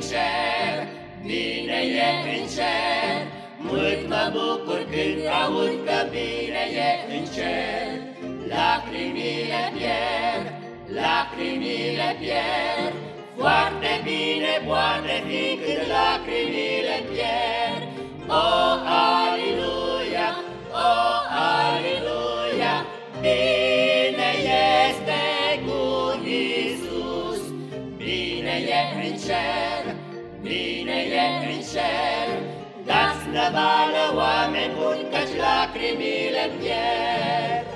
e în cer, bine e în cer, Mult mă bucur când aud că bine e în cer. Lacrimile pierd, lacrimile pierd, Foarte bine poate fi când lacrimile pierd. O, aliluia, o, aliluia, Bine este cu Isus, Bine e în cer, bine e în cer, Dați năvală, oameni buni, căci lacrimile pierd.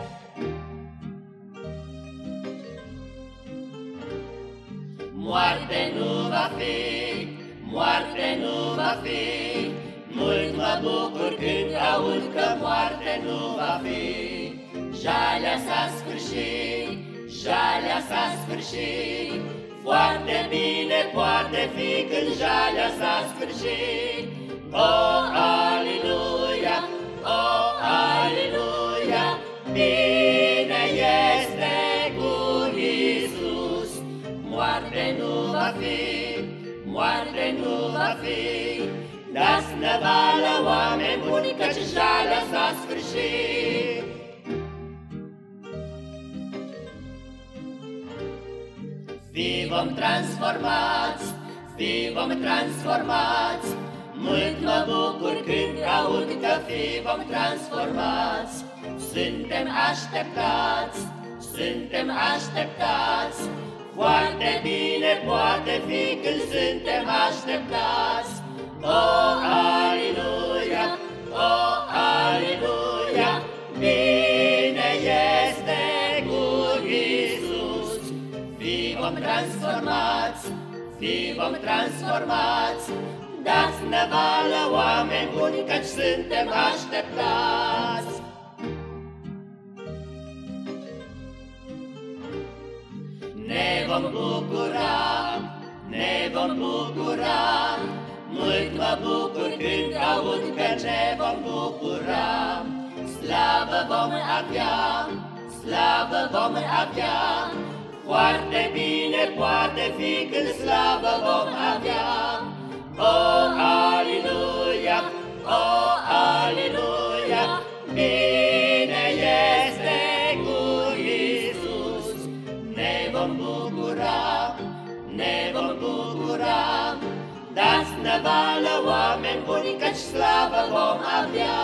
Moarte nu va fi, moarte nu va fi, Mult mă bucur când aud că moarte nu va fi. Jalea s-a sfârșit, jalea s-a sfârșit, Foarte bine poate fi când jalea s-a sfârșit. Oh, aleluia, oh, aleluia, bine este cu Isus. Moarte nu va fi, moarte nu va fi, Dați năvală, oameni buni, căci jalea s-a sfârșit. Fi vom transformați, fi vom transformați, Mult mă bucur când aud că fi vom transformați. Suntem așteptați, suntem așteptați, Foarte bine poate fi când suntem așteptați. Vom transformați, fi vom transformați, Dați năvală, oameni buni, căci suntem așteptați. Ne vom bucura, ne vom bucura, Mult mă bucur când aud că ne vom bucura. Slavă vom avea, slavă vom avea, Foarte bine poate fi când slavă vom avea. Oh, aleluia, oh, aleluia, bine este cu Isus. Ne vom bucura, ne vom bucura, dați năvală, oameni buni, căci slavă vom avea.